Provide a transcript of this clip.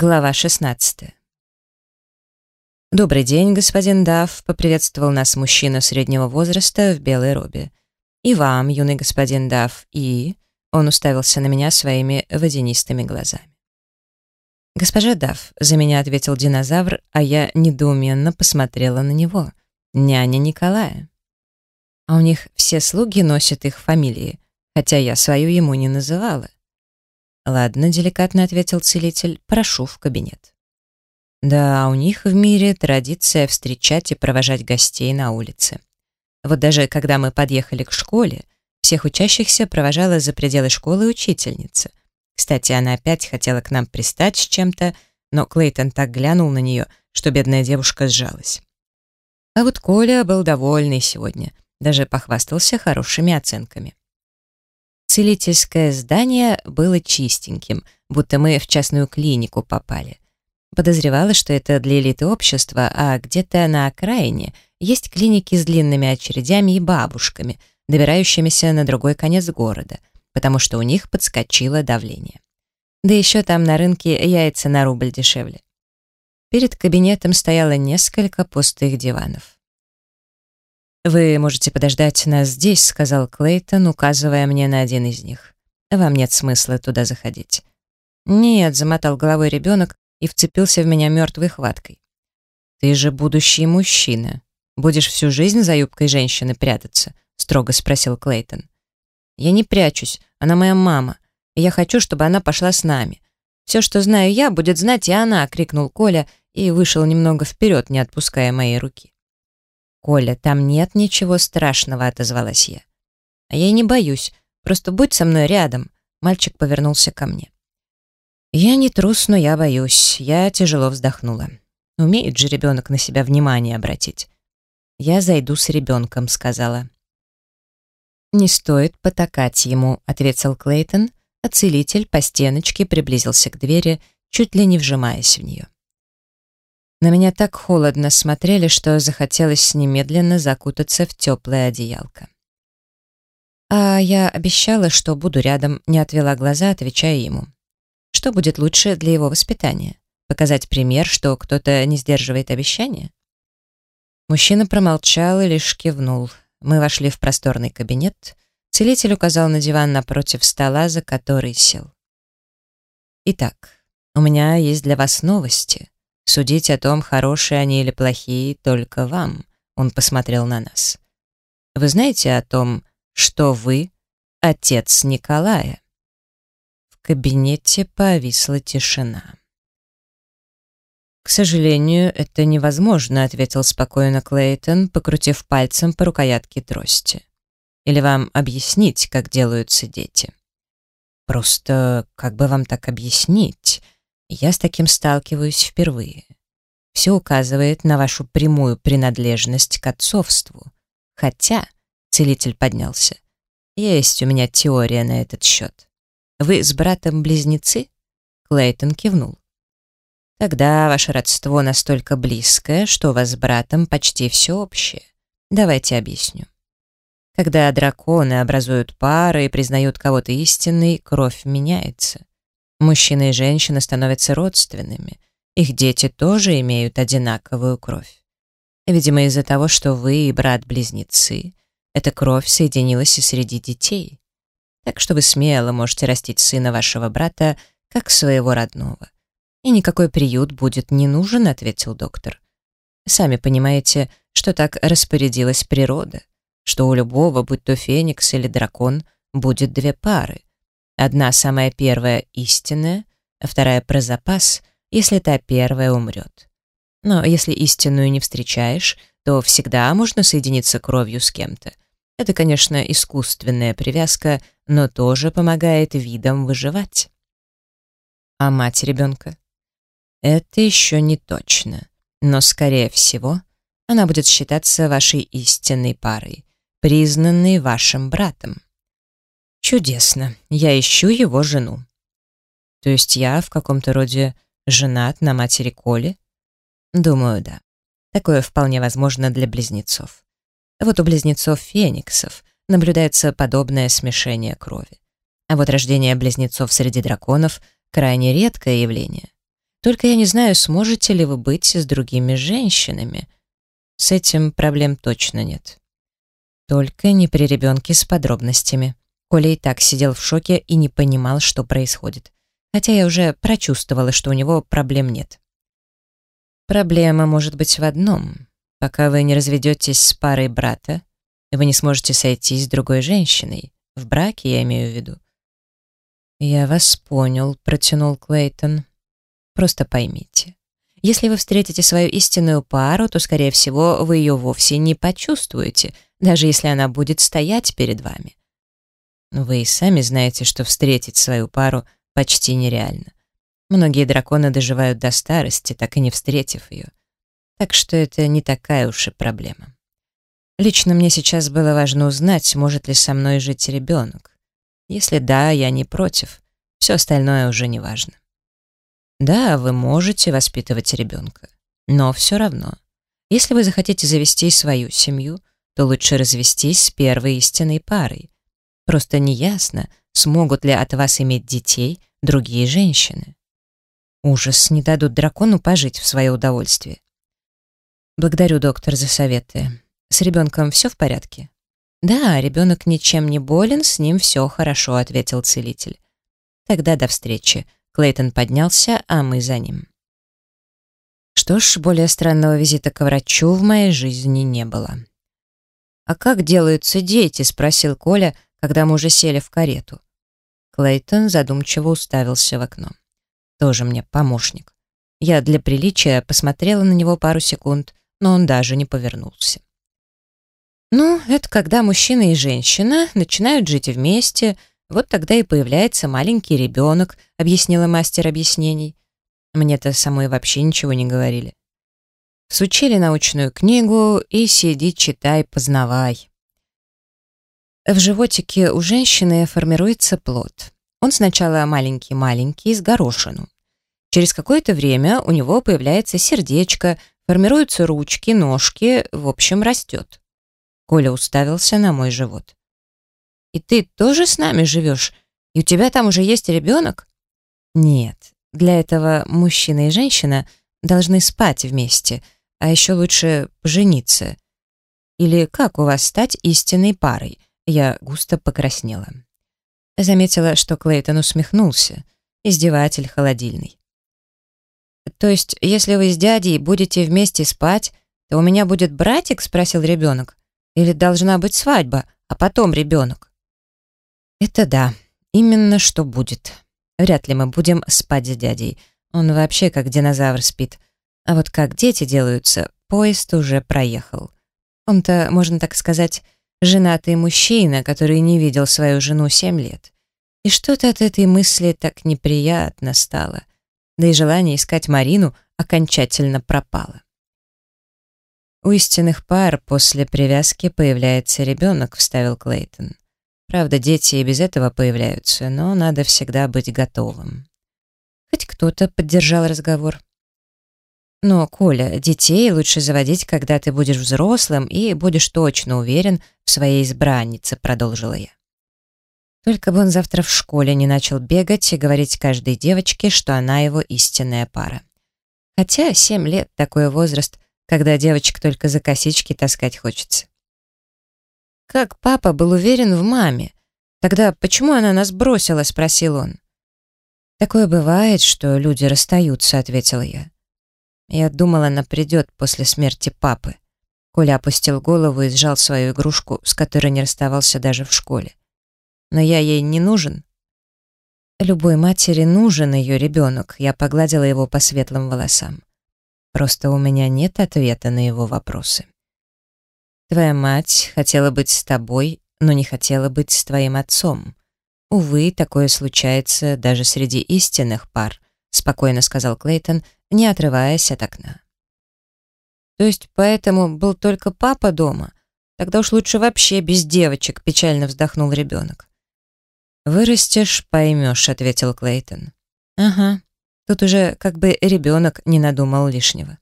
Глава 16. «Добрый день, господин Дафф», — поприветствовал нас мужчина среднего возраста в белой робе. «И вам, юный господин Дафф, и...» Он уставился на меня своими водянистыми глазами. «Госпожа Дафф», — за меня ответил динозавр, а я недоуменно посмотрела на него. «Няня Николая». А у них все слуги носят их фамилии, хотя я свою ему не называла. «Ладно», — деликатно ответил целитель, — «прошу в кабинет». Да, у них в мире традиция встречать и провожать гостей на улице. Вот даже когда мы подъехали к школе, всех учащихся провожала за пределы школы учительница. Кстати, она опять хотела к нам пристать с чем-то, но Клейтон так глянул на нее, что бедная девушка сжалась. А вот Коля был довольный сегодня, даже похвастался хорошими оценками. Целительское здание было чистеньким, будто мы в частную клинику попали. Подозревала, что это для элиты общества, а где-то на окраине есть клиники с длинными очередями и бабушками, добирающимися на другой конец города, потому что у них подскочило давление. Да еще там на рынке яйца на рубль дешевле. Перед кабинетом стояло несколько пустых диванов. «Вы можете подождать нас здесь», — сказал Клейтон, указывая мне на один из них. «Вам нет смысла туда заходить». «Нет», — замотал головой ребенок и вцепился в меня мертвой хваткой. «Ты же будущий мужчина. Будешь всю жизнь за юбкой женщины прятаться?» — строго спросил Клейтон. «Я не прячусь, она моя мама, и я хочу, чтобы она пошла с нами. Все, что знаю я, будет знать и она», — крикнул Коля и вышел немного вперед, не отпуская моей руки. «Коля, там нет ничего страшного», — отозвалась я. «А я и не боюсь, просто будь со мной рядом», — мальчик повернулся ко мне. «Я не трус, но я боюсь», — я тяжело вздохнула. «Умеет же ребенок на себя внимание обратить». «Я зайду с ребенком», — сказала. «Не стоит потакать ему», — ответил Клейтон, а целитель по стеночке приблизился к двери, чуть ли не вжимаясь в нее. На меня так холодно смотрели, что захотелось немедленно закутаться в теплое одеялко. А я обещала, что буду рядом, не отвела глаза, отвечая ему. Что будет лучше для его воспитания? Показать пример, что кто-то не сдерживает обещания? Мужчина промолчал и лишь кивнул. Мы вошли в просторный кабинет. Целитель указал на диван напротив стола, за который сел. «Итак, у меня есть для вас новости», Судить о том, хорошие они или плохие, только вам. Он посмотрел на нас. Вы знаете о том, что вы отец Николая? В кабинете повисла тишина. «К сожалению, это невозможно», — ответил спокойно Клейтон, покрутив пальцем по рукоятке трости. «Или вам объяснить, как делаются дети?» «Просто как бы вам так объяснить?» Я с таким сталкиваюсь впервые. Все указывает на вашу прямую принадлежность к отцовству. Хотя, целитель поднялся, есть у меня теория на этот счет. Вы с братом близнецы? Клейтон кивнул. Тогда ваше родство настолько близкое, что у вас с братом почти все общее. Давайте объясню. Когда драконы образуют пары и признают кого-то истинной, кровь меняется. Мужчина и женщина становятся родственными. Их дети тоже имеют одинаковую кровь. Видимо, из-за того, что вы и брат-близнецы, эта кровь соединилась и среди детей. Так что вы смело можете растить сына вашего брата как своего родного. И никакой приют будет не нужен, ответил доктор. Сами понимаете, что так распорядилась природа, что у любого, будь то феникс или дракон, будет две пары, Одна самая первая истинная, а вторая про запас, если та первая умрет. Но если истинную не встречаешь, то всегда можно соединиться кровью с кем-то. Это, конечно, искусственная привязка, но тоже помогает видам выживать. А мать ребенка? Это еще не точно, но, скорее всего, она будет считаться вашей истинной парой, признанной вашим братом. Чудесно. Я ищу его жену. То есть я в каком-то роде женат на матери Коли? Думаю, да. Такое вполне возможно для близнецов. Вот у близнецов-фениксов наблюдается подобное смешение крови. А вот рождение близнецов среди драконов — крайне редкое явление. Только я не знаю, сможете ли вы быть с другими женщинами. С этим проблем точно нет. Только не при ребенке с подробностями. Коля и так сидел в шоке и не понимал, что происходит. Хотя я уже прочувствовала, что у него проблем нет. Проблема может быть в одном. Пока вы не разведетесь с парой брата, вы не сможете сойтись с другой женщиной. В браке я имею в виду. «Я вас понял», — протянул Клейтон. «Просто поймите. Если вы встретите свою истинную пару, то, скорее всего, вы ее вовсе не почувствуете, даже если она будет стоять перед вами. Вы и сами знаете, что встретить свою пару почти нереально. Многие драконы доживают до старости, так и не встретив ее. Так что это не такая уж и проблема. Лично мне сейчас было важно узнать, может ли со мной жить ребенок. Если да, я не против. Все остальное уже не важно. Да, вы можете воспитывать ребенка. Но все равно, если вы захотите завести свою семью, то лучше развестись с первой истинной парой. Просто неясно, смогут ли от вас иметь детей другие женщины. Ужас, не дадут дракону пожить в свое удовольствие. Благодарю, доктор, за советы. С ребенком все в порядке? Да, ребенок ничем не болен, с ним все хорошо, ответил целитель. Тогда до встречи. Клейтон поднялся, а мы за ним. Что ж, более странного визита к врачу в моей жизни не было. «А как делаются дети?» — спросил Коля, когда мы уже сели в карету. Клейтон задумчиво уставился в окно тоже мне помощник. Я для приличия посмотрела на него пару секунд, но он даже не повернулся. Ну, это когда мужчина и женщина начинают жить вместе, вот тогда и появляется маленький ребенок, объяснила мастер объяснений. Мне-то самой вообще ничего не говорили. Сучили научную книгу и сиди, читай, познавай. В животике у женщины формируется плод. Он сначала маленький-маленький, с горошину. Через какое-то время у него появляется сердечко, формируются ручки, ножки, в общем, растет. Коля уставился на мой живот. «И ты тоже с нами живешь? И у тебя там уже есть ребенок?» «Нет. Для этого мужчина и женщина должны спать вместе, а еще лучше пожениться. Или как у вас стать истинной парой?» Я густо покраснела. Заметила, что Клейтон усмехнулся. Издеватель холодильный. «То есть, если вы с дядей будете вместе спать, то у меня будет братик?» — спросил ребенок. «Или должна быть свадьба, а потом ребенок?» «Это да, именно что будет. Вряд ли мы будем спать с дядей. Он вообще как динозавр спит. А вот как дети делаются, поезд уже проехал. Он-то, можно так сказать, женатый мужчина, который не видел свою жену семь лет. И что-то от этой мысли так неприятно стало да и желание искать Марину окончательно пропало. У истинных пар после привязки появляется ребенок, вставил Клейтон. Правда, дети и без этого появляются, но надо всегда быть готовым. Хоть кто-то поддержал разговор. Но, Коля, детей лучше заводить, когда ты будешь взрослым и будешь точно уверен своей избраннице, продолжила я. Только бы он завтра в школе не начал бегать и говорить каждой девочке, что она его истинная пара. Хотя семь лет — такой возраст, когда девочек только за косички таскать хочется. Как папа был уверен в маме. Тогда почему она нас бросила, спросил он. Такое бывает, что люди расстаются, ответила я. Я думала, она придет после смерти папы. Коля опустил голову и сжал свою игрушку, с которой не расставался даже в школе но я ей не нужен. Любой матери нужен ее ребенок, я погладила его по светлым волосам. Просто у меня нет ответа на его вопросы. Твоя мать хотела быть с тобой, но не хотела быть с твоим отцом. Увы, такое случается даже среди истинных пар, спокойно сказал Клейтон, не отрываясь от окна. То есть поэтому был только папа дома? Тогда уж лучше вообще без девочек, печально вздохнул ребенок. «Вырастешь, поймешь», — ответил Клейтон. «Ага, тут уже как бы ребенок не надумал лишнего».